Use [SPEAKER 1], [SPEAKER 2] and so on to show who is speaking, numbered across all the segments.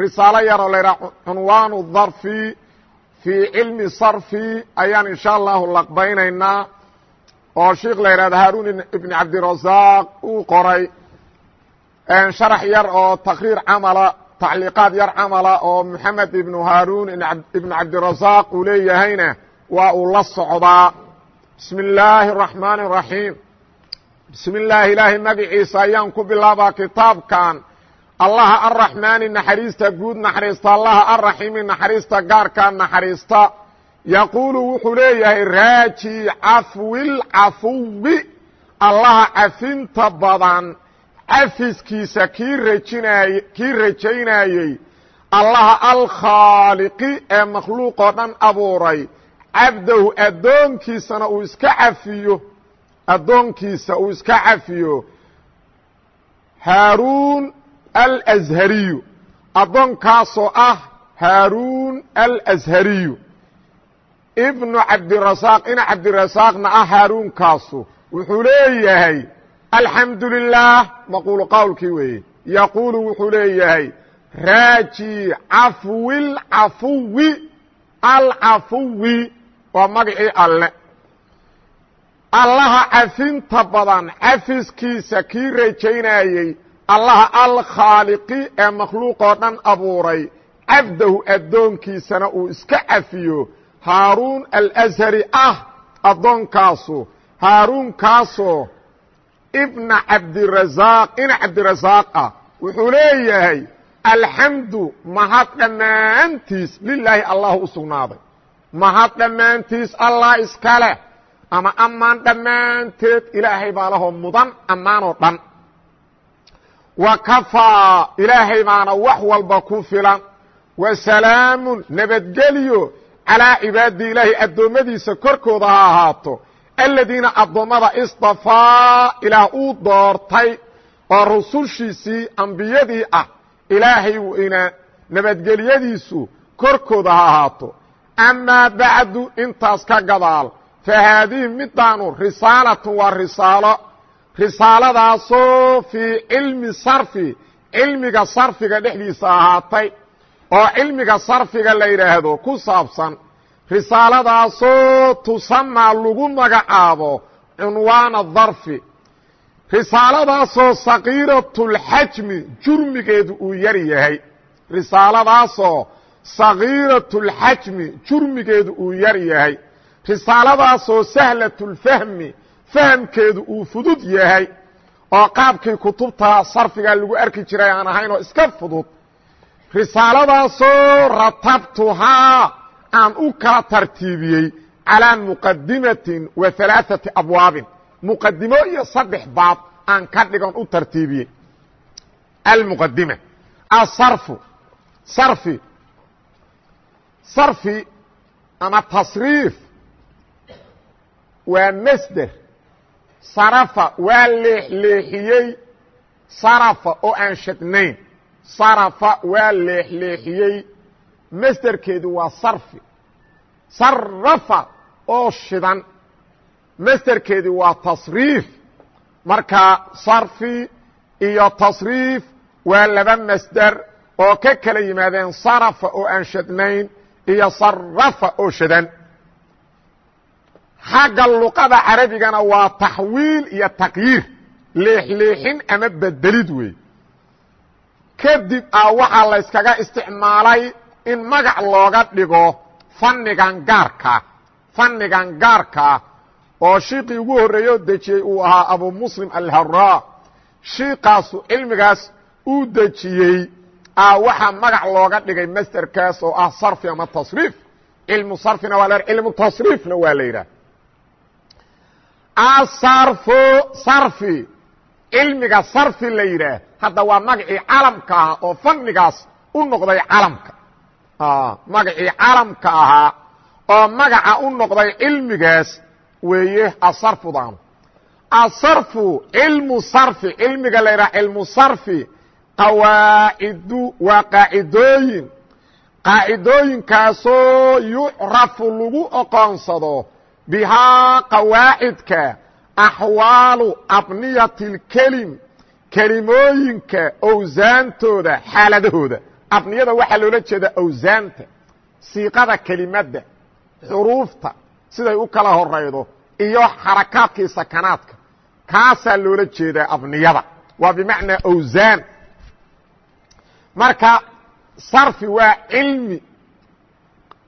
[SPEAKER 1] risaalo yaroo laydha cunwaanu darfi fii cilmi sarfi ayaan insha allahu laqbaynaynaa oo sheikh la yidhahdo haarun ibn cabdirasaaq uu qoray sharax yar oo takriir camala tacliiqaad yar camala oo moxamed ibnu haaruun ibnu cabdirasaaq uu leeyahayna waa uu la socdaa. Bismi illaahi araxmaani raxiim bismi illaahi ilaahay magiciisa ayaan ku bilaabaa kitaabkan allaha arraxmaani naxariista guud naxariista allaha arraxiimi naxariista gaarkaa naxariista. Yaquulu wuxuu leeyahay raaji cafwil cafuwi allaha cafinta badan cafiskiisa kii rajinaay kii rajaynayey. Allaha alkhaaliqi ee makhluuqoo dhan abuuray. Cabdahu addoonkiisana uu iska cafiyo addoonkiisa uu iska cafiyo. Haaruun alashariyu addoonkaasoo ah haaruun alashariyu ibnu cabdirasaaq ina cabdirasaaqna ah haaruunkaasu wuxuu leeyahay alxamdu lilaah maquulu qowlkii weeye yaquulu wuxuu leeyahay raaji cafwil cafuwi alcafuwi waa magacii alle. Allaha cafinta badan cafiskiisa kii rajaynayey allaha alkhaaliqi ee makhluuqoo dhan abuuray. Cabdahu addoonkiisana uu iska cafiyo. Haaruun alashari ah addoonkaasu haaruunkaasoo ibna cabdirasaaq ina cabdirasaaq ah wuxuu leeyahay alxamdu mahad dhammaantiis lilaahi allahu u sugnaaday. Mahad dhammaantiis allah iska leh. Ama ammaan dhammaanteed ilaahay baa lahoo mudan ammaanoo dhan wa kafaa ilaahay baana wax walba ku filan wa salaamun nabadgelyo calaa cibaadi ilaahi addoommadiisa korkooda ha ahaato aladiina addoommada istafaa ilaah uu doortay oo rusushiisii ambiyadii ah ilaahay weyna nabadgelyadiisu korkooda ha ahaato amaa bacdu intaas ka gadaal fa haadihi midaanu risaalatun waa risaalo risaaladaasoo fii cilmi sarfi cilmiga sarfiga dhexdiisa ahaatay oo cilmiga sarfiga la yidhaahdo ku saabsan risaaladaasoo tusamaa lagu magacaabo cunwaana darfi. Risaaladaasoo sakiiratulxajmi jurmigeedu uu yar yahay. Risaaladaasoo sakiiratulxajmi jurmigeedu uu yar yahay. Risaaladaasoo sahlatulfahmi fahamkeedu uu fudud yahay oo qaabkii kutubta sarfiga lagu arki jiray aan ahayn oo iska fudud risaaladaasoo ratabtuhaa aan u kala tartiibiyey calىa muqadimatin wa alaaثati abwaabin. Muqadimo iyo saddex baab aan ka dhigon u tartiibiyey. Almuqadima asarfu sarfi sarfi ama tasriif waa masder sarafa waa leexleexiyey sarafa oo aan shadnayn sarafa waa leexleexiyey masderkeedu waa sarfi. Sarafa oo shidan. Masderkeedi waa tasriif. Marka sarfi iyo tasriif waa laba masder oo ka kala yimaadeen sarafa oo aan shadnayn iyo sarafa oo shadan xagga luqada carabigana waa taxwiil iyo taqyiir. Leexleexin ama bedelid wey kadib a waxaa layskaga isticmaalay in magac looga dhigo fannigan gaarkaa fannigan gaarkaa oo shiiqii ugu horreeye oo dejiyey uu ahaa abu muslim alharaa shiiqaasu cilmigaas uu dejiyey a waxaa magac looga dhigay masterkaas oo ah sarfi ama tasriif. Cilmu sarfina waa la cilmu tasriifna waa la yidhaah asarfu sarfi. Cilmiga sarfi la yidhaah hadda waa magacii calamka ah oo fannigaas u noqday calamka. Magacii calamka ahaa oo magaca u noqday cilmigaas weeye asarfudan. Asarfu cilmu sarfi. Cilmiga la yidhaha cilmu sarfi qawaacidu waa qaacidooyin. Qaacidooyinkaasoo yucrafu lagu oqoonsado bihaa qawaacidka axwaalu abniyati اlkelim kelimooyinka owsaantooda xaaladahooda abniyada waxaa loola jeeda owsaanta siiqada kelimadda xuruufta siday u kala horaydo iyo xarakaadkii sakanaadka kaasaa loola jeedaa abniyada waa bimacnaa owsaan marka sarfi waa cilmi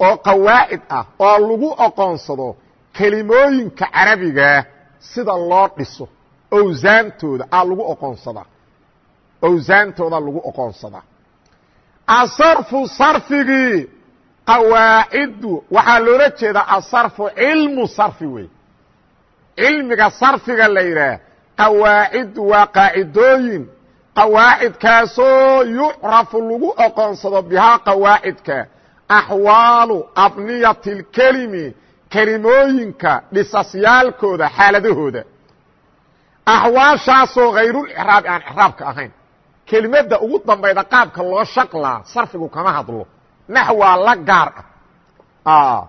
[SPEAKER 1] oo qawaacid ah oo lagu oqoonsado kelimooyinka carabigaa sida loo dhiso owsaantooda a lagu oqoonsadaa owsaantooda lagu oqoonsadaa asarfu sarfigii qawaaciddu waxaa loola jeedaa asarfu cilmu sarfi wey cilmiga sarfiga la yidhaah qawaaciddu waa qaacidooyin. Qawaacidkaasoo yucrafu lagu oqoonsado bihaa qawaacidka. Axwaalu abniyati اlkelimi kelimooyinka dhisasyaalkooda xaaladahooda. Axwaashaasoo hayrulicraabi aan icraabka ahayn. Kelimadda ugu dambayda qaabka loo shaqlaa sarfigu kama hadlo. Naxwaa la gaar ah.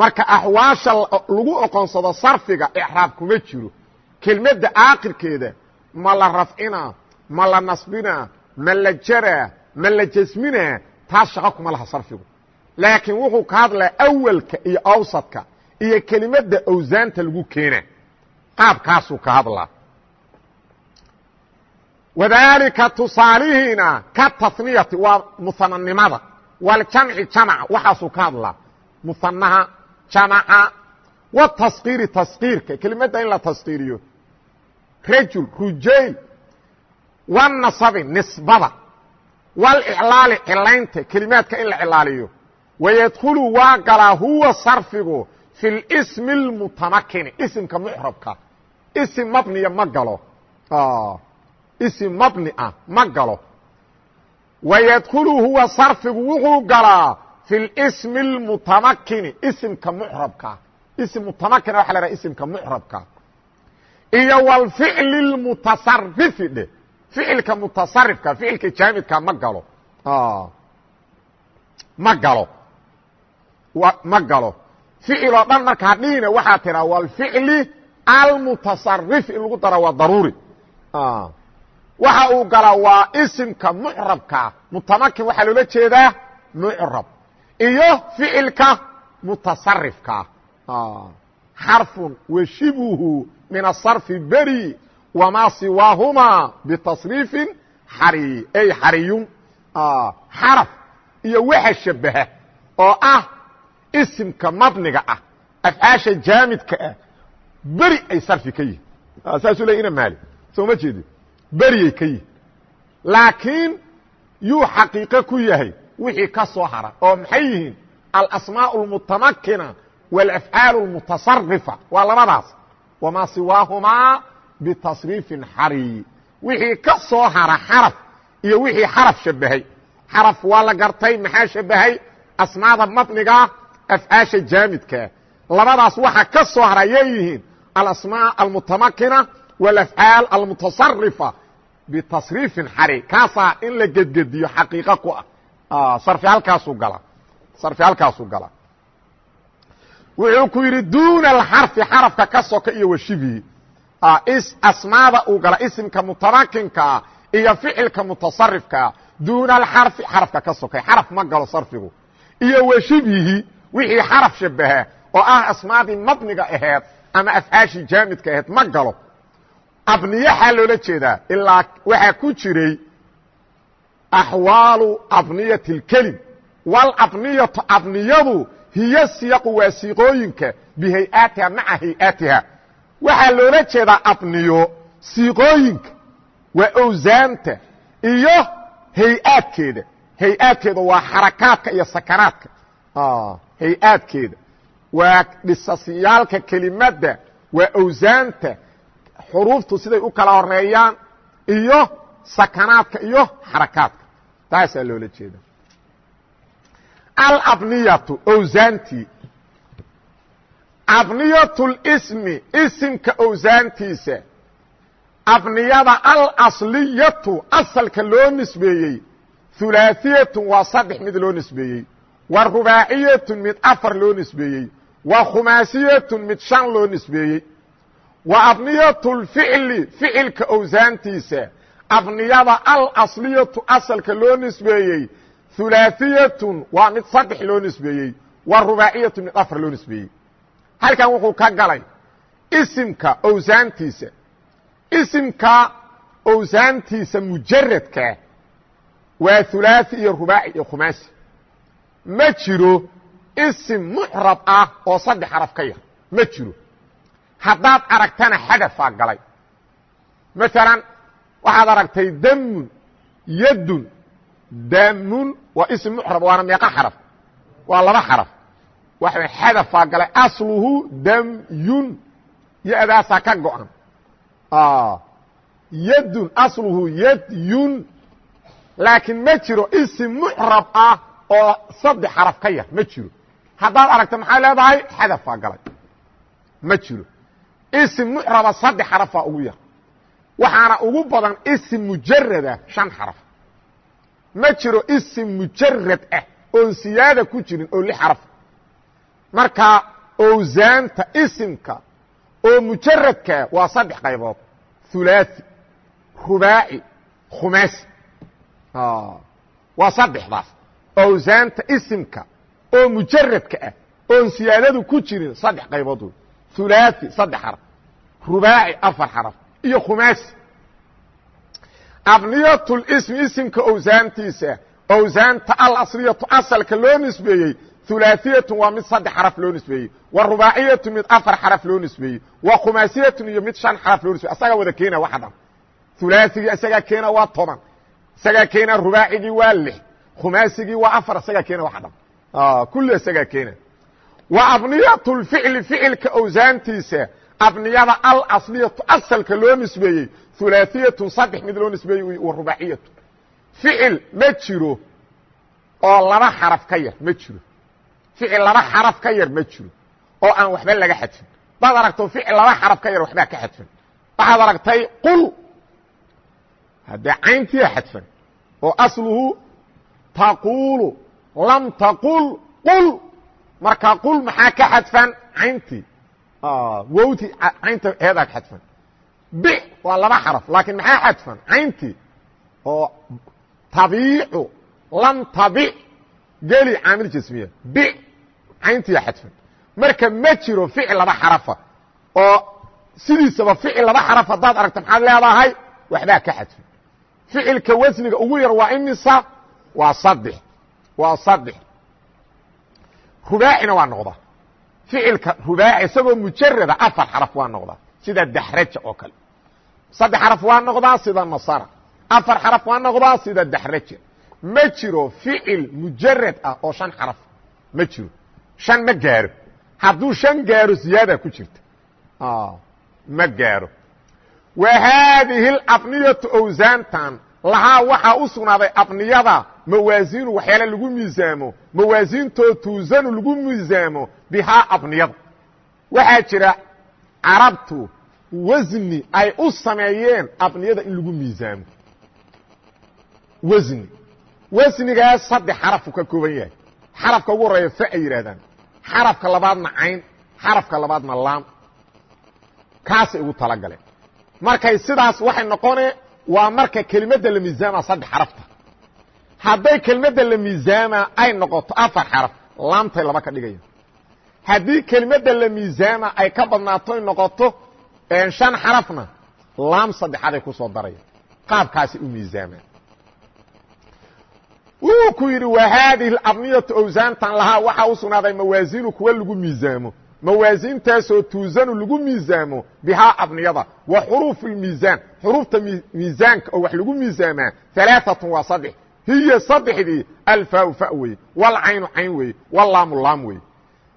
[SPEAKER 1] Marka axwaasha lagu oqonsado sarfiga icraab kuma jiro. Kelmadda aakirkeeda ma la rafcinaa ma la nasbinaa ma la jaraa ma la jasminaa taas shaqo kuma laha sarfigu laakiin wuxuu ka hadlaa awalka iyo awsadka iyo kelimadda awsaanta lagu keena qaabkaasuu ka hadlaa. Wadaalika tusaalihiina ka taniyati waa muhananimada waljamci jamca waxaasuu ka hadlaa. Muhanaha jamaca wataskiiri taskiirka kelimadda in la taskiiriyo rajul rujayl wanasabi nisbada. Waliclaali cilaynta kelimaadka in la cilaaliyo wayadkhulu waa galaa huwa sarfigu fi اlsmi اlmutamakini isimka mucrabka isim mabniya ma galo isim mabni ah ma galo wayadkhulu huwa sarfigu wuxuu galaa fi اlsmi اlmutamakini isimka mucrabka isim mutamakina waxa la haha isimka mucrabka iyo wlficli اlmutasarifi dhe ficilka mutasarifka ficilka jaamidka ma galo ma galo ma galo. Ficil oo dhan markaa dhihina waxaa tiraa wlficli almutasarifi in lagu dara waa daruuri. Waxa uu galaa waa isimka mucrabka. Mutamakin waxaa loola jeedaa mucrab. Iyo ficilka mutasarifka xarfun washibhu min asarfi beri wmaa siwaahumaa bitasriifin xari ay xariyun. Xaraf iyo waxa shabaha oo ah isimka mabniga ah afcaasha jaamidka ah beri ay sarfi ka yihin saasuu ley ina maali soo ma jeedi beriyay ka yihin laakiin yuu xaqiiqo ku yahay wixii ka soo hara oo maxay yihiin alasmaaء اlmutamakina wاlafcaal اlmutasarifa waa labadaas wamaa siwaahumaa bitasriifin xari wixii ka soo hara xaraf iyo wixii xaraf shabahay xaraf waa la gartay maxaa shabahay asmaada mabnigaa afcaasha jaamidkaa labadaas waxa ka soo hara yay yihiin alasmaaء almutamakina wاlafcaal almutasarifa bitasriifin xari kaasaa in la gedgediyo xaqiiqo ku ah. Sarfi halkaasuu gala. Sarfi halkaasuu gala. Wuxuu ku yidhi duuna alxarfi xarafka ka soka iyo washibihi asmaada uu gala isimka mutamakinkaa iyo ficilka mutasarifkaa duuna alxarfi xarafka ka sokay xaraf ma galo sarfigu. Iyo washibyihi wixii xaraf shabaha oo ah asmaadii mabniga aheed ama afcaashii jaamidka aheed ma galo. Abniyaxaa loola jeedaa ilaa waxaa ku jiray axwaalu abniyati اlkelim wاlabniyatu abniyadu hiyo siyaqu waa siiqooyinka bihay'aatiha maca hay'aatiha. Waxaa loola jeedaa abniyo siiqooyinka waa owsaanta iyo hay'aadkeeda. Hay'aadkeeda waa xarakaadka iyo sakanaadka hay'aadkeeda waa dhisasyaalka kelimadda waa owsaanta xuruuftu siday u kala horeeyaan iyo sakanaadka iyo xarakaadka taasaa loola jeeda alabniyatu owsaantii abniyatulismi isimka owsaantiisa abniyada alasliyatu asalka loo nisbeeyey hulaaثiyatun waa saddex mid loo nisbeeyey wa rubaaciyatun mid afar loo nisbeeyey. Wa khumaasiyatun mid shan loo nisbeeyey. Wa abniyatu lficli ficilka owsaantiisa. Abniyada alasliyatu asalka loo nisbeeyey. Hulaaثiyatun waa mid saddex loo nisbeeyey. Wa rubaaciyatun mid afar loo nisbeeyey. Halkan wuxuu ka galay isimka owsaantiisa. Isimka owsaantiisa mujaradkaa waa hulaaثi iyo rubaaci iyo khumaasi ma jiro isim mucrab ah oo saddex xaraf ka yar. Ma jiro. Haddaad aragtana xadafaa galay. Maalan waxaad aragtay damun yadun damun waa isim mucrab waana meeqa xaraf. Waa laba xaraf. Waxa xadafaa galay. Asluhu damyun yadaasaa ka go-an. Yadun asluhu yadyun. Laakiin ma jiro isim mucrab ah oo saddex xaraf ka yar ma jiro. Haddaad aragta maxay leedahay? Xadafaa galay. Ma jiro. Isim mucraba saddex xarafaa ugu yar. Waxaana ugu badan isim mujarada shan xaraf. Ma jiro isim mujarad ah oon siyaada ku jirin oo lix xaraf. Marka owsaanta isimka oo mujaradka waa saddex qaybood. Hulaaثi rubaaci khumaasi waa saddexdaas owsaanta isimka oo mujaradka ah oon siyaadadu ku jirin saddex qaybood wey hulaaثi saddex xaraf rubaaci afar xaraf iyo khumaasi abniyatlismi isimka owsaantiisa owsaanta alasliyatu asalka loo nisbeeyey hulaaثiyatu waa mid saddex xaraf loo nisbeeyey wa rubaaciyatu mid afar xaraf loo nisbeeyey wa khumaasiyatun iyo mid shan xaraf loo nisbeyey asagaa wada keena wax dhan hulaaثigii isagaa keena waa toban isagaa keena rubaacigii waa lix khumaasigii waa afar isagaa keena wax dhan kulli isagaa keena wa abniyatu lficli ficilka owsaantiisa abniyada alasliyatu asalka loo nisbeeyey hulaaثiyatun saddex mid loo nisbeeyey wa rubaaciyatu. Ficil ma jiro oo laba xaraf ka yar ma jiro. Ficil laba xaraf ka yar ma jiro oo aan waxba laga xadfin. Hadaad aragto ficil laba xaraf ka yar waxbaa ka xadfan waxaad aragtay qul. Haddee cayntiya xadfan oo asluhu taquulu lam taqul qul. Marka qul maxaa ka xadfan? Cayntii wowti caynta heedaa ka xadfan. Bi waa laba xaraf laakiin maxaa xadfan? Cayntii oo tabiicu lam tabi geli caamil jasmiya bi cayntiya xadfan. Marka ma jiro ficil laba xarafa oo sidiisaba ficil laba xaraf haddaad aragta maxaad leedahay waxbaa ka xadfan. Ficilka wasniga ugu yar waa imisa waa saddex. Waa saddex. Rubaacina waa noqdaa ficilka rubaaci isagoo mujarada afar xaraf waa noqdaa sida daxraja oo kale. Saddex xaraf waa noqdaa sida nasara. Afar xaraf waa noqdaa sida daxraja. Ma jiro ficil mujarad ah oo shan xaraf. Ma jiro. Shan ma gaaro. Hadduu shan gaaro ziyaada ku jirta. Ma gaaro. Wa haadihi abniyatu owsaantan lahaa waxaa u sugnaaday abniyada mawaasiinu waxyaale lagu miisaamo mawaasiintoo tuusanu lagu miisaamo bihaa abniyada waxaa jira carabtu wasni ay u sameeyeen abniyada in lagu miisaamo wasni wasnigaas saddex xarafu ka kooban yahay xarafka ugu horreeya fa ay yidhahdaan xarafka labaadna cayn xarafka labaadna laam kaasay ugu talagaleen markay sidaas waxay noqone waa marka kelimadda la miisaama saddex xarafta hadday kelimadda la miisaama ay noqoto afar xaraf laamtay laba ka dhigaya haddii kelimadda la miisaama ay ka badnaato ay noqoto shan xarafna laam saddexaaday ku soo daraya. Qaabkaasay u miisaamaan wuxuu ku yidhi wa haadihi abniyatu owsaantan lahaa. Waxaa u sugnaaday mawaasiinu kuwa lagu miisaamo. Mawaasiintaasoo tuusanu lagu miisaamo bihaa abniyada. Wa xuruufu lmiisaan xuruufta miisaanka oo wax lagu miisaamaa alaaatun waa saddex hiya saddexdii alfaau fa weye walcaynu cayn weye wallaamu laam weye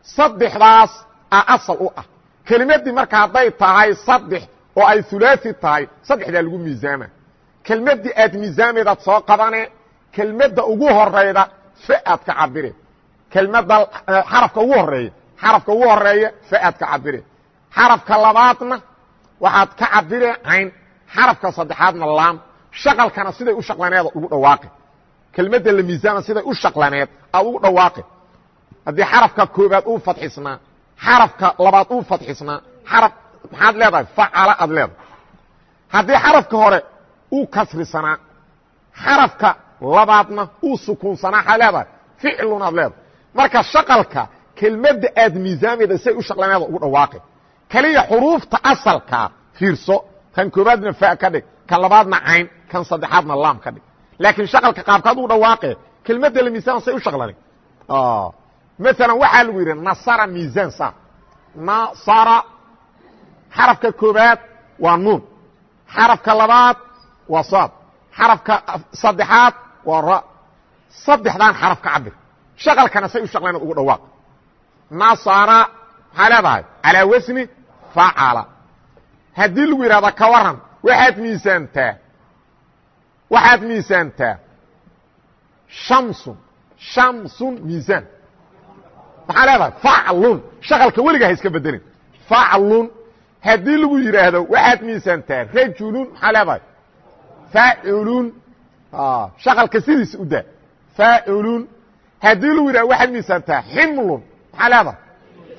[SPEAKER 1] saddexdaas a asal u ah. Kelimaddii marka hadday tahay saddex oo ay hulaai tahay saddexdaa lagu miisaama. Kelmaddii aad miisaameedaad soo qabane kelmadda ugu horayda fa aad ka cabire kelmadda xarafka ugu horreeya xarafka ugu horreeya fa'aad ka cabire xarafka labaadna waxaad ka cabire cayn xarafka saddexaadna laam. Shaqalkana siday u shaqlaneeda ugu dhawaaqi kelmadda la miisaama siday u shaqlaneed aad ugu dhawaaqi. Haddii xarafka koobaad uu fadxisnaa xarafka labaad uu fadxisnaa xaraf maxaad leedahay? Facala aad leedahay. Haddii xarafka hore uu kasrisanaa xarafka labaadna uu sukuunsanaa waxaad leedahay? Ficlun aad leedahay. Marka shaqalka kelmadda aad miisaamayda siay u shaqlaneeda ugu dhawaaqi. Keliya xuruufta asalkaa fiirso kan koobaadna fa ka dhig kan labaadna cayn kan saddexaadna laam ka dhig laakiin shaqalka qaabkaad u dhawaaqe kelmadda la miisaan say u shaqlani. Maala waxaa lagu yidhi nasara miisaan sa nasara xarafka koobaad waa nuun xarafka labaad waa saad xarafka saddexaad waa ra. Saddexdaan xaraf ka cabir shaqalkana say u shaqlayn ugu dhawaaq. Nasara maxaa leedahay? Calaa wasni facala haddii lagu yidhahda ka waran waxaad miisaantaa waxaad miisaantaa? Shamsun. Shamsun miisaan. Maxaa leedahay? Faclun shaqalka weligaa ha iska bedelin faclun haddii lagu yidhaahdo waxaad miisaantaa rajulun maxaa leedahay? Faculun shaqalka sidiisa u daa. Faculun haddii lagu yidhahdo waxaad miisaantaa ximlun maxaa leedahay?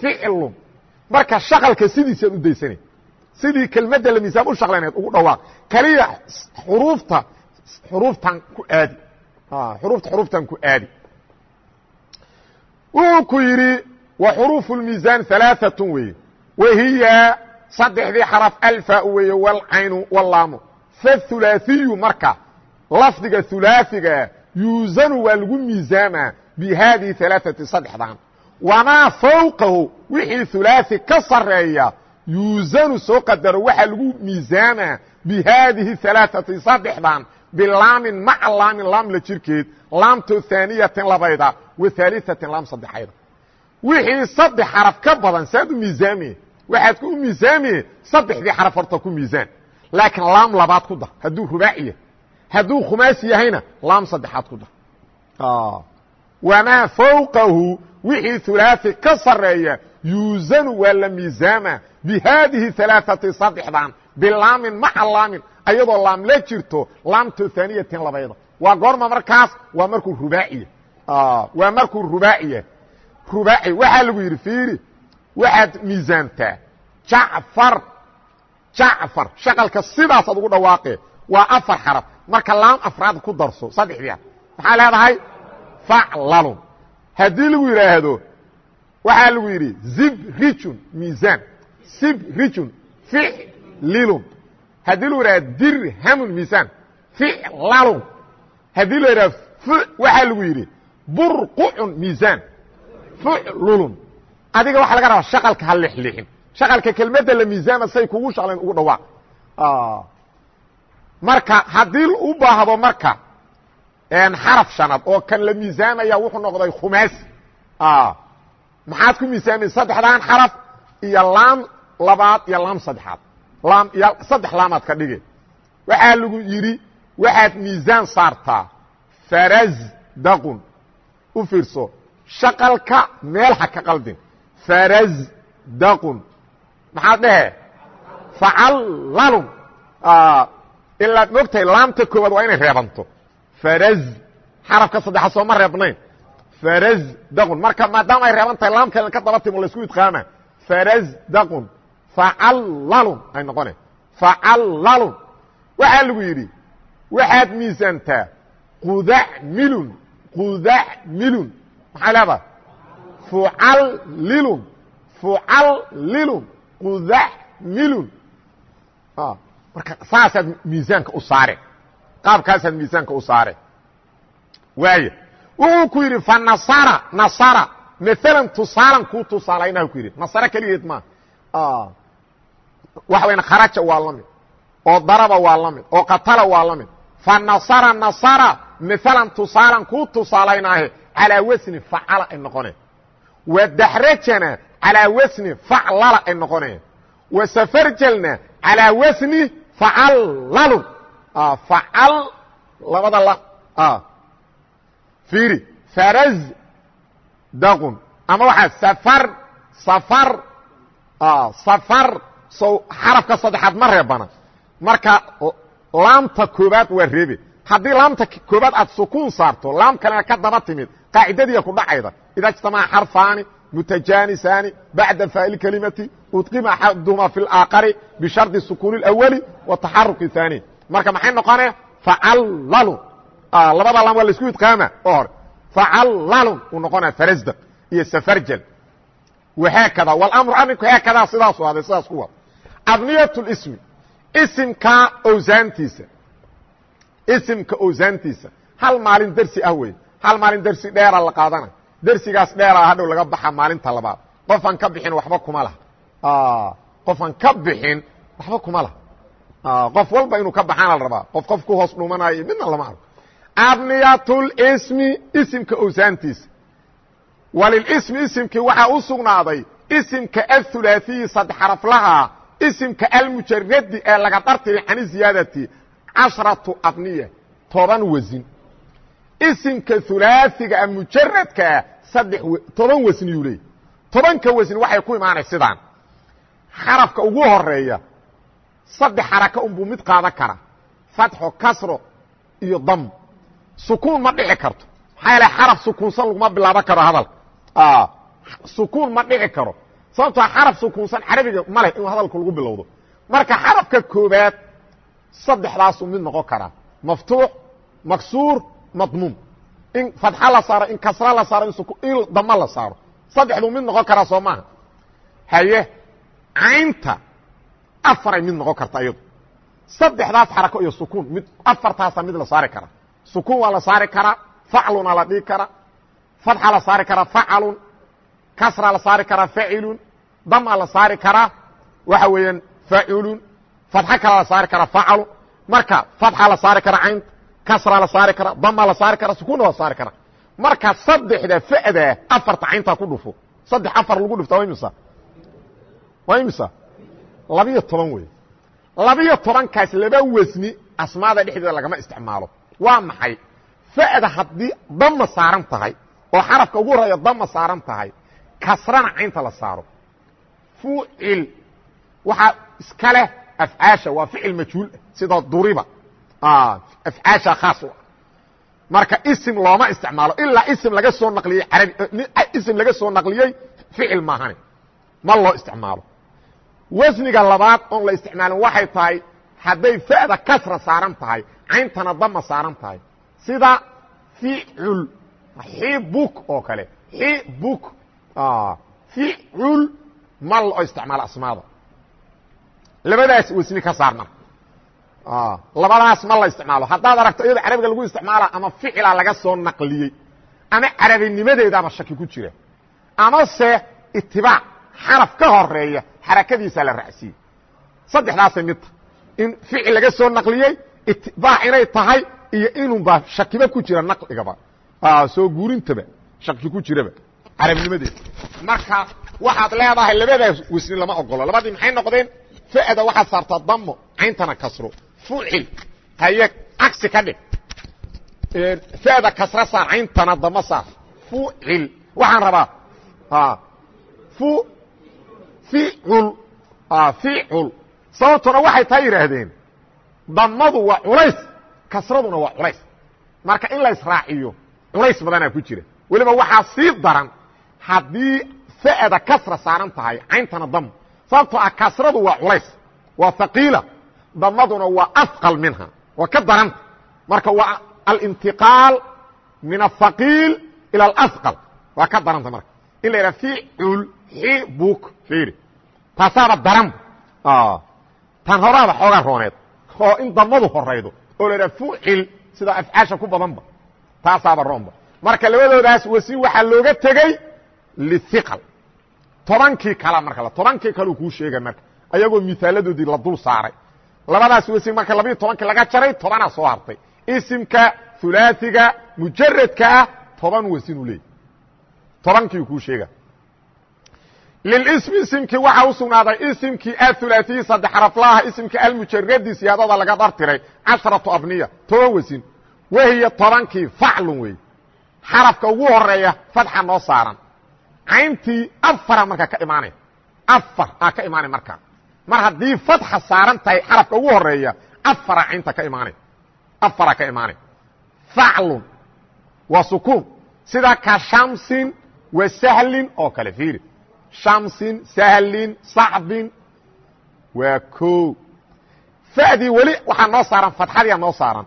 [SPEAKER 1] Ficlun marka shaqalka sidiisaad u daysanay sidii kelmadda la miisaan u shaqlayneed ugu dhawaaq keliya xuruufta xuruuftan ku aadi xuruufta xuruuftan ku aadi wuxuu ku yidhi wa xuruufu اlmiisaan ثalaaثaة weeye wahiya saddexdii xaraf alfa weeye wاlcaynu wاlaamu fathulaaثiyu marka lafdiga hulaaثiga yuusanu waa lagu miisaamaa bihadihi ثalaaثati saddexdan wamaa fawqahu wixii hulaaثi ka sareeya yuusanu soo qadaro waxaa lagu miisaamaa bihaadihi ثalaaثati saddexdan bilaamin maca laamin laam la jirkeed laamto haaniyatin labayda wa haaliatin laam saddexayda wixii saddex xaraf ka badan saad u miisaamiye waxaad ku miisaamiye saddexdii xaraf horta ku miisaan. Laakiin laam labaad ku dar hadduu rubaaciya hadduu khumaasi yahayna laam saddexaad ku dar. Wamaa fawqahu wixii hulaaثi ka sareeya yuusanu waa la miisaama bihaadihi alaaثati saddexdan bilaamin maca laamin ayadoo laam la jirto laamto haaniyatin labayda waa goorma markaas waa markuu rubaaciya waa markuu rubaaciya rubaaci waxaa lagu yidhi fiiri waxaad miisaantaa. Jacfar jacfar shaqalka sidaasaad ugu dhawaaqe waa afar xaraf. Marka laam afraad ku darso saddexdii a maxaa leedahay? Faclalun haddii lagu yidhaahdo waxaa lagu yidhi zibrijun miisaan. Sibrijun ficlilun haddii lagu yidhahdo dirhamun miisaan ficlalun haddii la yidhahdo waxaa lagu yidhi burqucun miisaan fuclulun adiga waxaa laga rabaa shaqalka ha lixlixin. Shaqalka kelmadda la miisaama say kugu shaqlayn ugu dhawaaq marka haddii u baahdo marka xaraf shanaad oo kan la miisaamaya wuxuu noqday khumaasi maxaad ku miisaamaysa saddexdan xaraf iyo laam labaad iyo laam saddexaad laam iyo saddex laamaad ka dhige waxaa lagu yidhi waxaad miisaan saartaa farazdaqun u fiirso shaqalka meel ha ka qaldin. Farazdaqun maxaad dhehe facallalun ilaad mogtahay laamta koowaad waa inay reebanto. Faraz xarafka saddexaad sooma reebnayn. Farazdaqun marka maadaama ay reeban tahay laam kalen ka daba timo laysku idqaama. Farazdaqun facallalun ay noqone facallalun waxaa lagu yidhi waxaad miisaantaa qudacmilun qudacmilun. Maxaa leedaha fucallilun fucallilun qudacmilun. Marka saasaad miisaanka u saare qaabkaasaad miisaanka u saare. Waaya wuxuu ku yidhi fa nasara nasara. Maalan tusaalan kuu tusaalaynaha ku yidhi. Nasara keligeed maa waxa wayan kharaja waa la mid oo daraba waa la mid oo qatala waa la mid. Fa nasara nasara maalan tusaalan kuu tusaalaynaahe calaa wasni facala ay noqoneen wa daxrajana calaa wasni faclala ay noqoneen wa safarjalna calaa wasni facallalun. Facal labada la fiiri faraz daqun. Ama waxaa safar safar safar so xarafka saddexaad ma reebana marka laamta koobaad waa reebe haddii laamta koobaad aad sukuun saarto laam kalena ka daba timid qaacidadiiya ku dhacayda ida اجtamaca xarfaani mutajaanisani baعda faa'il kelimati udqima axaduhuma fi اlaakari bishardi sukuun اlأwli wa taxaruki ثaani marka maxay noqone facallalun labada laam waa laisku idqaama oo hore facallalun uu noqonaya farasda iyo safarjal wahaakada wاlamru arrinku haakadaa sidaasu ahday sidaas ku wad abniyaة اsmi isimka owsaantiisa. Isimka owsaantiisa. Hal maalin dersi ah wey hal maalin dersi dheera la qaadana? Dersigaas dheeraa hadhow laga baxa maalinta labaad. Qofaan ka bixin waxba kuma laha. Qofaan ka bixin waxba kuma laha. Qof walba inuu ka baxaana la rabaa. Qof qof ku hoos dhumanayo midna lama arko. Abniyatlsmi isimka owsaantiisa. Walilismi isimkii waxaa u sugnaaday isimka athulaaiyi saddex xaraflaha isimka almujaradi ee laga dartiri cani ziyaadati cashratu abniya toban wasin. Isimka ulaaiga a mujaradkaa toban wasniyuu leey tobanka wasni waxay ku imaanay sidaan. Xarafka ugu horreeya saddex xaraka unbuu mid qaadan kara fatxo kasro iyo dam. Sukuun ma dhici karto. Maxaa yaele xaraf sukuunsan laguma bilaaban karo hadalka sukuun ma dhici karo sababtoo xaraf sukuunsan carabiga ma leh in hadalka lagu bilowdo. Marka xarafka koobaad saddexdaasuu mid noqon karaa. Maftuux maksuur madmuum. In fatxa la saaro in kasra la saaro in dama la saaro. Saddexduu mid noqon karaa soo maaha. Haye caynta afaray mid noqon karta iyadu. Saddexdaas xarako iyo sukuun mid afartaasa mid la saari karaa sukuun waa la saari karaa facluna la dhigi karaa fatxa la saari karaa facalun. Kasra la saari karaa facilun dama la saari karaa waxa weeyaan facilun fatxo kala la saari karaa facalun marka fatxa la saari karaa caynta. Kasra la saari karaa dama la saari karaa sukuunna waa la saari karaa marka saddexda fa'da afarta cayntaa ku dhufo. Saddex afar lagu dhufta waa imisa waa imisa labiyo toban wey labiyo tobankaas laba wasni asmaada dhexdeeda lagama isticmaalo. Waa maxay? Fa'da haddii dama saaran tahay oo xarafka ugu horreeya dama saaran tahay kasrana caynta la saaro fucil waxaa iska leh afcaasha waa ficil majhuul sida duriba afcaasha khaas u ah marka isim looma isticmaalo ilaa isim laga soo naqliyey arabi isim laga soo naqliyey ficil maahane ma loo isticmaalo wasniga labaad oon la isticmaalin waxay tahay hadday fa'da kasra saaran tahay cayntana dama saaran tahay sida ficul xibuk oo kale xibuk ficul ma loo isticmaalo asmaada. Labadaas wasni ka saar marka labadaas ma la isticmaalo. Haddaad aragto iyado carabiga lagu isticmaala ama ficila laga soo naqliyey ama carabinimadeedaaba shaki ku jira amase itibaac xaraf ka horreeya xarakadiisa la raacsiiyey. Saddexdaasay mid ta in ficil laga soo naqliyey itibaac inay tahay iyo inunba shakiba ku jira naqligaba. Soo guurintaba shaki ku jiraba. Carabnimadeeda marka waxaad leedahay labadaas wasni lama ogolo labadii maxay noqdeen? Fa'da waxaad saartaa damo cayntana kasro. Fucil haye cagsi ka dhig. Fa'da kasra saar cayntana damo saar. Fucil waxaan rabaa fu ficul ficul sababtuna waxay taa yidhaahdeen damadu waa culays kasraduna waa culays. Marka in la israaciyo culays badanaa ku jira. Weliba waxaa sii daran haddii fa'da kasra saaran tahay cayntana damo sababtoo ah kasradu waa culays waa haqiila damaduna waa afqal minha waa ka daranta marka waa alintiqaal min ahaqiil ila alafqal waa ka daranta marka in la ficul xibuk fiiri taasaaba daranba tan horaaba xoogaa rooneed oo in damadu horaydo oo la fucil sida afcaasha ku badanba taasaaba roonba marka labadoodaas wasi waxaa looga tegey lihiqal tobankii kala marka tobankii kaleu kuu sheega marka ayagoo miaaladoodii la dul saaray. Labadaas wasi marka labiiyo tobankii laga jaray tobanaa soo hartay. Isimka ulaaiga mujaradka ah toban wasinu leey tobankii kuu sheega lilismi isimkii waxaa u sugnaaday isimkii aulaaiyi saddex xaraflaha isimkii almujaradi siyaadada laga dartiray casharatu abniya toban wasin wahiya tobankii faclun wey xarafka ugu horreeya fatxa noo saaran cayntii afara markaa ka imaanay. Afar aa ka imaanay markaa mar haddii fatxa saaran tahay xarafka ugu horreeya afara caynta ka imaanay. Afara ka imaanay. Faclun waa sukuun sida ka shamsin wa sahlin oo kale fiiri. Shamsin sahlin sacbin waa ko fa'dii weli waxaa noo saaran fatxadiia noo saaran.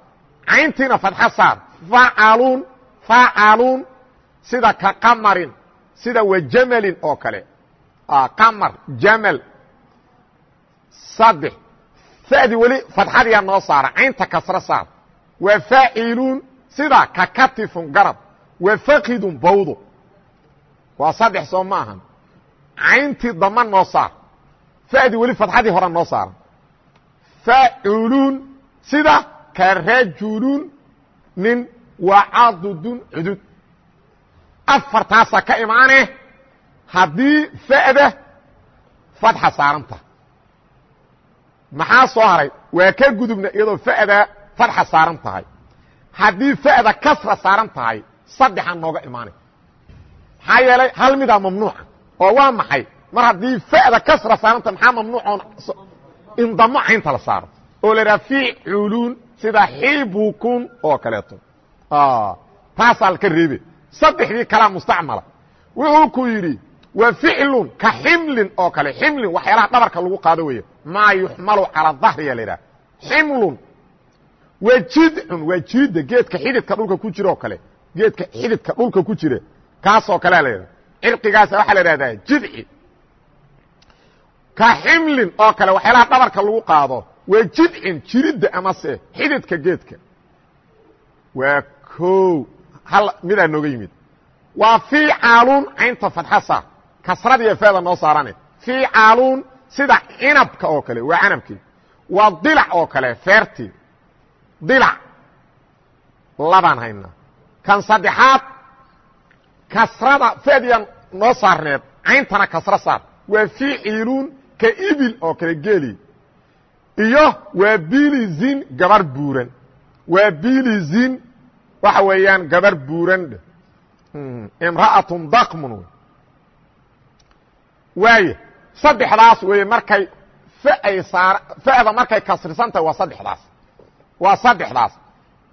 [SPEAKER 1] Cayntiina fatxa saar. Facalun facalun sida ka qamarin sida wa jamalin oo kale. Qamar jamal saddex fa'dii weli fatxadiia noo saaran caynta kasro saar. Waa faaciluun sida ka katifun garab. Wa fakidun bawdo waa saddex soo ma ahan. Cayntii dama noo saar. Fa'dii weli fatxadii hore noo saaran faculuun sida ka rajulun nin waa cadudun cudud afartaasaa ka imaane haddii fa'da fatxa saaran tahay maxaa soo haray? Waa ka gudubna iyadoo fa'da fatxa saaran tahay. Haddii fa'da kasra saaran tahay saddexaa nooga imaanay maxaa yeelay hal midaa mamnuuca oo waa maxay? Mar haddii fa'da kasra saaran maxaa mamnuucoon indamo caynta la saaro? Oo la idhaha ficuluun sida xibukun oo kaleeto. Taasaa laka reebe saddexdii kalaa mustacmala. Wuxuu ku yidhi wa ficlun ka ximlin oo kale ximlin waxyaalaha dhabarka lagu qaado weeye maa yuxmalu calى dahriya la idhaha ximlun wa jidcun waa jiidda geedka xididka dhulka ku jira oo kale geedka xididka dhulka ku jira kaasoo kalea la idhaha cirqigaasa waxaa la idhahdaa jidci. Ka ximlin oo kale waxyaalaha dhabarka lagu qaado waa jidcin jiridda amase xididka geedka. Waa ko hal midaa nooga yimid. Waa fiicaaluun caynta fadxasa kasradiiyo feeda noo saarane. Fiicaaluun sida cinabka oo kale waa canabkii waa dilac oo kale feertii dilac labaan haynaa kan saddexaad kasrada feediya noo saarneed cayntana kasro saar. Waa fiiciiluun ka ibil oo kale geeli. Iyo waa bilizin gabar buuran. Waa bilizin waxa weeyaan gabar buuran imra'atun dakmun waaye saddexdaas weeye markay ay saar fa'da markay kasrisan tahay waa saddexdaas. Waa saddexdaas.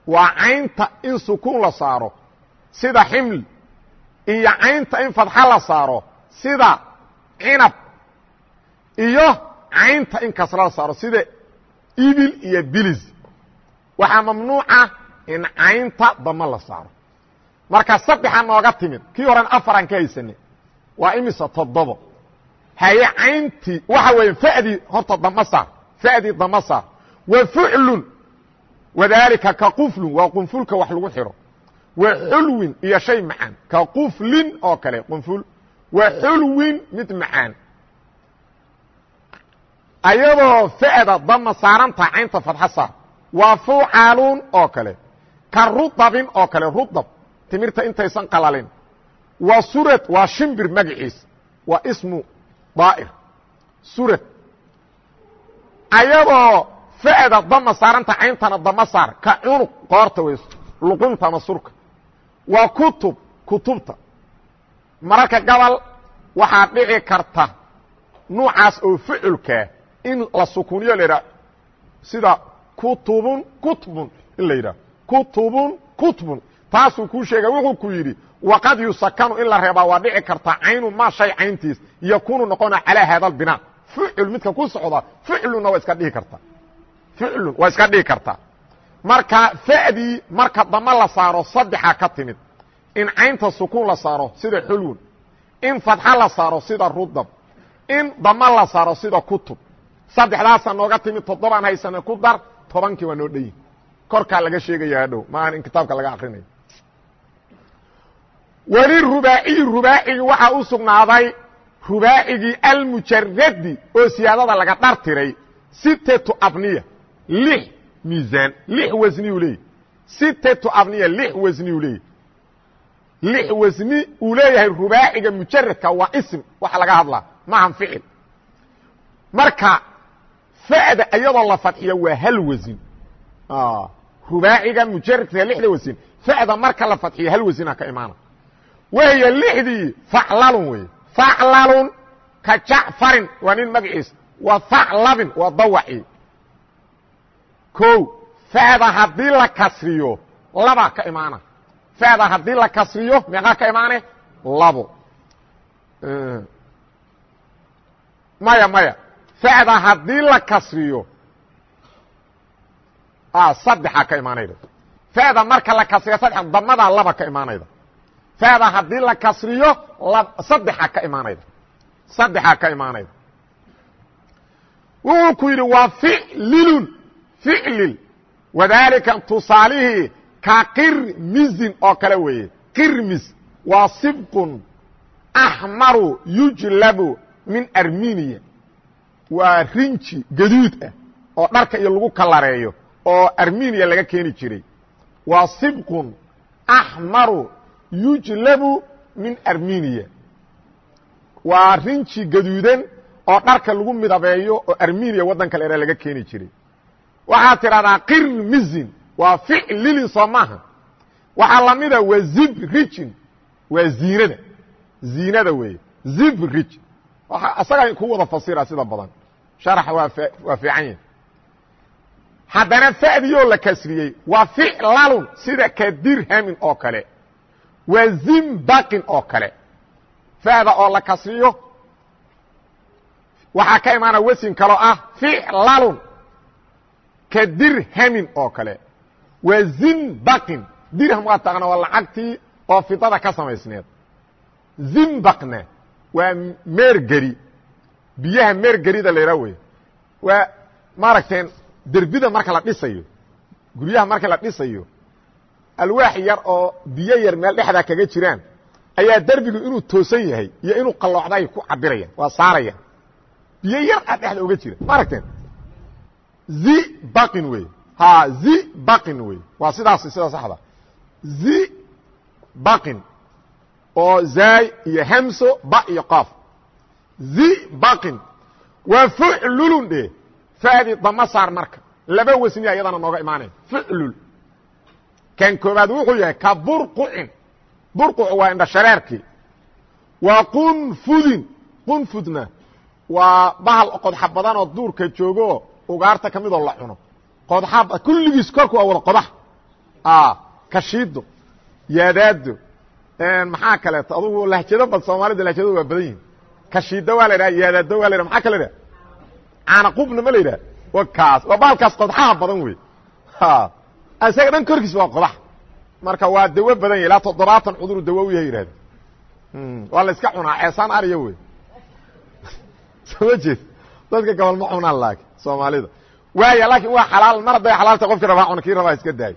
[SPEAKER 1] Waa caynta in sukuun la saaro sida ximl iyo caynta in fadxa la saaro sida cinab iyo caynta in kasra la saaro sida ibil iyo biliz waxaa mamnuuca in caynta dama la saaro. Marka saddexa nooga timid kii horen afaran ka haysanay waa imisa toddobo. Haye cayntii waxa weeye fa'dii horta dama saar fa'dii dama saar. Wa fuclun wadaalika ka quflun waa qunfulka wax lagu xidho wa xulwin iyo shay macaan ka quflin oo kale qunful. Wa xulwin mid macaan. Ayadoo fa'da dama saarantaha caynta fadxa saar. Waa fucaaluun oo kale ka rudabin oo kale rudab timirta intaysan qalalin. Waa surad waa shimbir magaciis waa ismu daa'ir. Surad ayadoo fa'da dama saaranta cayntana dama saar ka cunuq qoorta wey luqunta ama surka. Waa kutub kutubta. Mararka gabal waxaa dhici karta nuucaas oo ficilkaa in la sukuniyo la yidhaha sida kutubun kutbun in la yidhaha kutubun kutbun taasuu kuu sheega wuxuu ku yidhi waqad yusakanu in la reebaa waa dhici karta caynu maa shay cayntiis yakunu noqona calaa haada albinaa ficil midka ku socda ficluna waa iska dhihi karta. Ficlun waa iska dhihi kartaa marka fa'dii marka dama la saaro saddexaa ka timid. In caynta sukuun la saaro sida xulwun. In fadxa la saaro sida rudab in dama la saaro sida kutub. Saddexdaasa nooga timid toddobaan haysane ku dar tobankii waa noo dhanyi korkaa laga sheegaya hadhow. Maahan in kitaabka laga akrinayo weli rubaaciyi rubaacigii waxaa u sugnaaday rubaacigii almujaradi oo siyaadada laga dhartiray sitatu abniya lix miisaan lix wasniyu leeyahy sitatu abniya lix wasniyu leeyahy lix wasni uu leeyahay rubaaciga mujaradka waa ism waxa laga hadlaa. Maahan ficil. Marka fa'da iyadoo la fadxiyo waa hal wasin rubaaciga mujaradka lixda wasin fa'da marka la fadxiyo hal wasina ka imaana. Wahiya lixdii faclalun wey faclalun ka jacfarin waa nin magaciisa wa faclabin waa dawacii ko fada haddii la kasriyo labaa ka imaana. Fada haddii la kasriyo meeqaa ka imaane? Labo. Maya maya. Fada haddii la kasriyo saddexaa ka imaanayda. Fada marka la kasriyo saddex damadaa laba ka imaanayda. Fada haddii la kasriyo saddexaa ka imaanayda. Saddexaa ka imaanayda. Wuxuu ku yidhi waa ficlilun ficlil wadaalika tusaalihii ka qirmizin oo kale weeye. Qirmis waa sibqun axmaru yujlabu min arminiya waa rinji gaduud ah oo dharka iyo lagu kalareeyo oo arminiya laga keeni jiray. Waa sibqun axmaru yujlabu min arminiya waa rinji gaduudan oo dharka lagu midabeeyo oo arminiya waddanka leera laga keeni jiray. Waxaad tidhahdaa qirmizin waa ficlilin soo waxaa lamida waa zibrijin waa ziinada. Ziinada weeye. Zibrij isagaa ku wada fasira sida badan. Sharaxa waa waa fiican yahi haddana fa'diyoo la kasriyey. Waa ficlalun sida ka dirhamin oo kale. Waa zimbaqin oo kale. Fa'da oo la kasriyo waxaa ka imaana wesin kaloo ah ficlalun ka dirhamin oo kale. Waa zimbaqin. Dirham waa taqana waa lacagtii oo fidada ka samaysneed. Zimbaqna waa meergeri. Biyaha meergerida laydhaa wey waa maaragteen derbida marka la dhisayo guryaha marka la dhisayo alwaax yar oo biyo yar meel dhexdaa kaga jiraan ayaa derbigu inuu toosan yahay iyo inuu qalloocday ku cabirayaan waa saarayaan biyo yar a dhexda oga jira ma aragteen? Zibaqin wey ha zibaqin wey waa sidaas sida saxda. Zibaqin oo zaay iyo hamso ba iyo qaaf. Zibaqin waa fuclulun dhe fadi dama saar marka. Laba wasniya iyadana nooga imaanaya fuclul kan koobaad wuxuu yahay ka burqucin. Burquc waa indha shareerkii waa qunfudin qunfudna waa bahal qodxa badanoo duurka joogoo ugaarta ka midoo la cuno. Qodxa kulligiis korku waa wada qodax kashiido yaadaado maxaa kaleeto adugu lahjado bad soomaalida lahjadooda waa badan yihiin kashiido waa la idhaha yaadaado waa la idhaha maxaa kala idhaha caanaqubna ma la yidhaha wa kaas waa bahalkaas qodxaha badan wey isaga dhan korkiis waa qodax. Marka waa dawo badan yahy ilaa toddobaatan cuduru dawo u yahay yidhahda waa la iska cunaa ceesaan ariya wey soo ma jeed? Dadka gabal ma cunaan laakin soomaalida. Waaya laakiin waa xalaal mar hadday xalaalta qofkii rabaa cuna kii rabaa iska daayo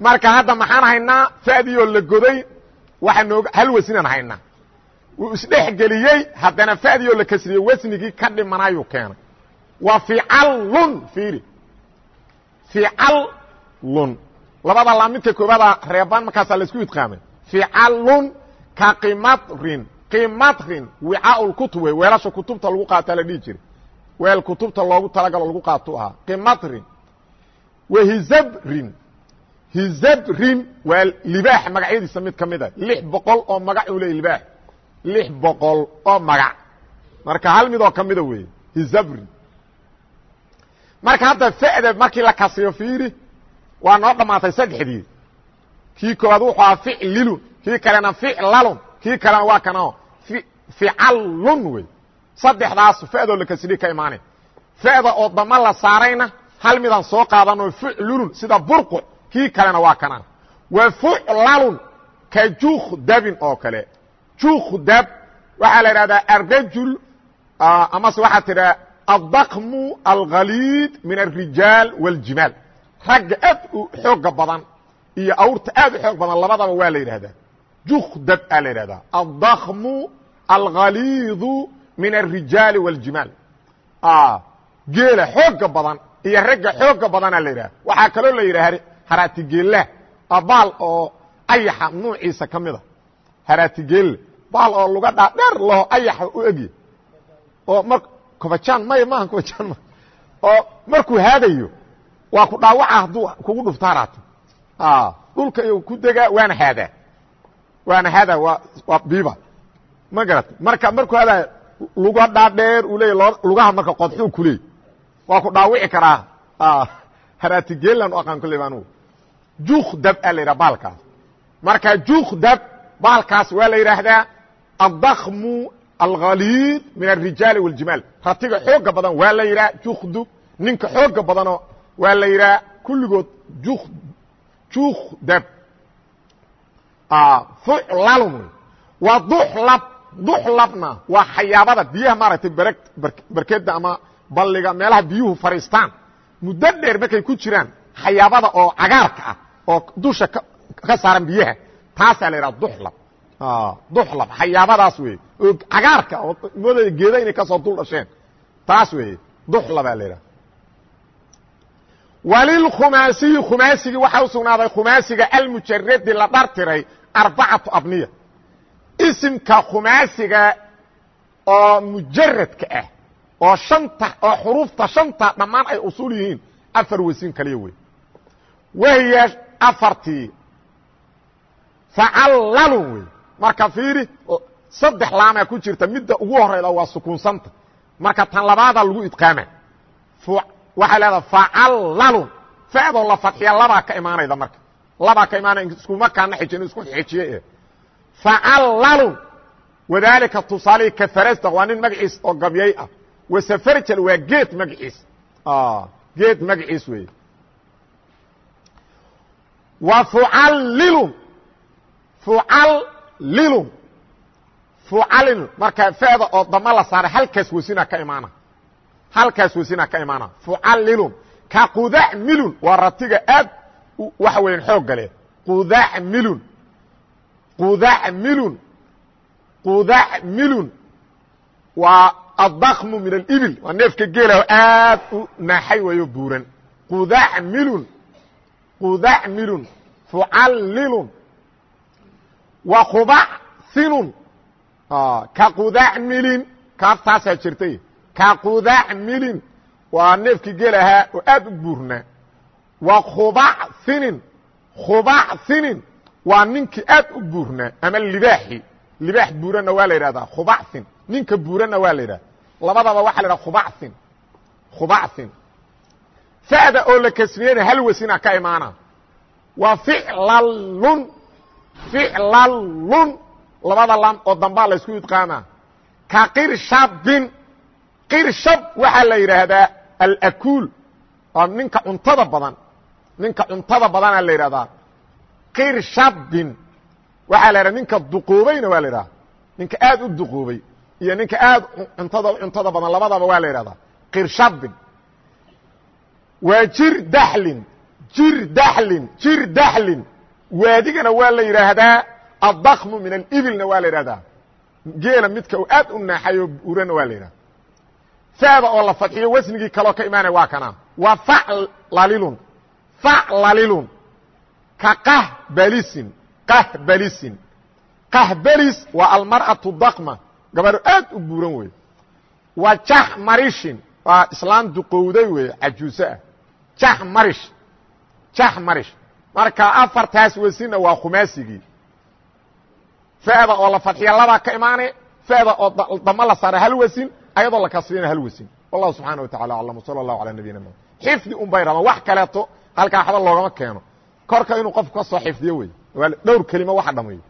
[SPEAKER 1] marka hadda maxaan haynaa fa'dioo la goday waxaa nooga hal wasninaan haynaa wuu isdhexgeliyey. Haddana fa'dioo la kasriyey wasnigii ka dhimanayuu keenay. Waa ficallun fiiri ficallun labada laa midka koobaada reebaan markaasaa la isku idqaamay ficallun ka qimadrin qimadrin wicaau lkutub wey. Weelasha kutubta lagu qaataa la dhihi jiray. Weel kutubta loogu talagalo lagu qaato ahaa. Qimadrin wahizabrin hizabrin waa libaax magacyadiisa mid ka mid a lix boqol oo magac uu leey libaax lix boqol oo magac. Marka hal midoo ka mida weeye hizabrin marka hadda fa'da markii la kasriyo fiiri waa noo dhammaatay saddexdii. Kii koowaad wuxuu ahaa ficlilun kii kalena ficlalun kii kalena waa kanao ficallun wey saddexdaas fa'doo la kasriye ka imaanay fa'da oo dama la saarayna hal midaan soo qaadanoo ficlulun sida burquc kii kalena waa kanaan. Wa fuclalun ka jukdabin oo kale jukdab waxaa la idhahdaa arrajul amase waxaa tidhaha aلdakmu alghaliid min الrijaal wاljimaal ragga aad u xooga badan iyo awrta aad u xoog badan labadaba waa la yidhahdaa jukdab aa la yidhahdaa aلdakmu alghaliidu min الrijaali wاljimaal geela xooga badan iyo ragga xooga badanaa la yidhahda waxaa kaloo la yidhaha haraatigeelah baal oo ayaxa nuuciisa ka mida haraatigeelle baal oo luga dhaa dheer laho ayaxa u egya oo mar kobajaan maya maaha kobajaan ma oo markuu haadayo waa ku dhaawaca hadduu kugu dhufto haraati dhulka iyo ku degaa waana haadaa waana hada waa waa biba ma garata marka markuu hada luga dhaadheer uu leeya lugaha marka qodxuu ku leey waa ku dhaawici karaa. Haraatigeelan u aqaan kulley baan jukdab aa la yidhaha baalkaas. Marka jukdab baalkaas waa la yidhaahdaa adakmu alhaliid min arijaali wاljimaal ratiga xooga badan waa la yidhaha jukdu ninka xooga badano waa la yidhaha kulligood jukdab ulalm waa duxlab duxlabna waa xayaabada biyaha maaragtay barkeeda ama balliga meelaha biyuhu fariistaan muddo dheer markay ku jiraan xayaabada oo cagaarka ah oo dusha ka saaran biyaha taasaa la yidhaha duxlab duxlab xayaabadaas weeye oo cagaarka oo moodaya geeda inay ka soo dul dhasheen. Taas weeye duxlabaa la yidhaha. Walilkhumaasiyi khumaasigii waxaa u sugnaaday khumaasiga almujaradi la dhartiray arbacatu abniya. Isimka khumaasiga oo mujaradka ah oo shanta oo xuruufta shanta dhammaan ay usul yihiin afar wasiin kaliya wey wahiya afartii facallalun wey marka fiiri saddex laamaa ku jirta midda ugu horayda waa sukuunsanta. Marka tan labaadaa lagu idqaama waxay leedaha facallalun fa'doo la fadxiya labaa ka imaanayda marka. Labaa ka imaanaya iskuma kaana xijin isku xejiye eh facallalun wadaalika tusaalihii kafarasda waa nin magaciis oo gabyay ah. Wasafarjal waa geed magaciis geed magaciis weeye wa fucallilun fucallilun fucallilun marka fa'da oo dama la saaray halkaas wasina ka imaana halkaas wasina ka imaana fucallilun ka qudacmilun waa ratiga aad waxa weyan xoogga leh qudacmilun qudacmilun qudacmilun waa aلdakmu min alibil waa neefka geelaho aad u naaxay wayo buuran. Qudacmilun qudacmilun fucallilun wa qubacsinun ka qudacmilin kaaftaasaa jirtay. Ka qudacmilin waa neefkii geelahaa oo aad u buurnaa wa khubacinin khubacinin waa ninkii aad u buurnaa ama libaaxi. Libaax buuranna waa la yidhahdaa khubacin ninka buuranna waa la yidhahda labadaba waxa la yidhaha khubacin khubacin fa'da oo la kasriyena hal wasina ka imaana waa ficlalun ficlalun labada lam oo dambaa la ysku idqaama ka qirshabin qirshab waxaa la yidhaahdaa alakuul. Waa ninka cuntada badan. Ninka cuntada badana la yidhahdaa qirshabin waxaa la yidhahda ninka duquubayna waa la yidhahda ninka aad u duquubay iyo ninka aad cuntada cuntada badan labadaba waa la yidhahdaa qirshabin waa jir daxlin. Jir daxlin. Jir daxlin waadigana waa la yidhaahdaa addakmu min alibilna waa la yidhahdaa geela midka uu aad u naaxayo urana waa la yidhahda fa'da oo la fadxiyo wasnigii kaloo ka imaanaya waa kana waa faclalilun faclalilun ka qahbalisin qahbalisin. Qahbalis waa almar'atu dakma gabadho aad u buuran weeye waa jaxmarishin waa islaan duqowday weeye cajuuse ah. Jaxmarish jaxmarish marka afartaas wasina waa khumaasigii fa'da oo la fadxiya labaa ka imaane fa'da oo dama la saara hal wasin ayadoo la kasriyana hal wasin wallahu subxaana wa tacala aclam wsala allahu calaa nabiyina mxamed xifdi un bay rabaan wax kaleeto halkaa waxba loogama keeno. Korka inuu qofku ka soo xifdiyo wey. Dhowr kelimo waxa dhameeyo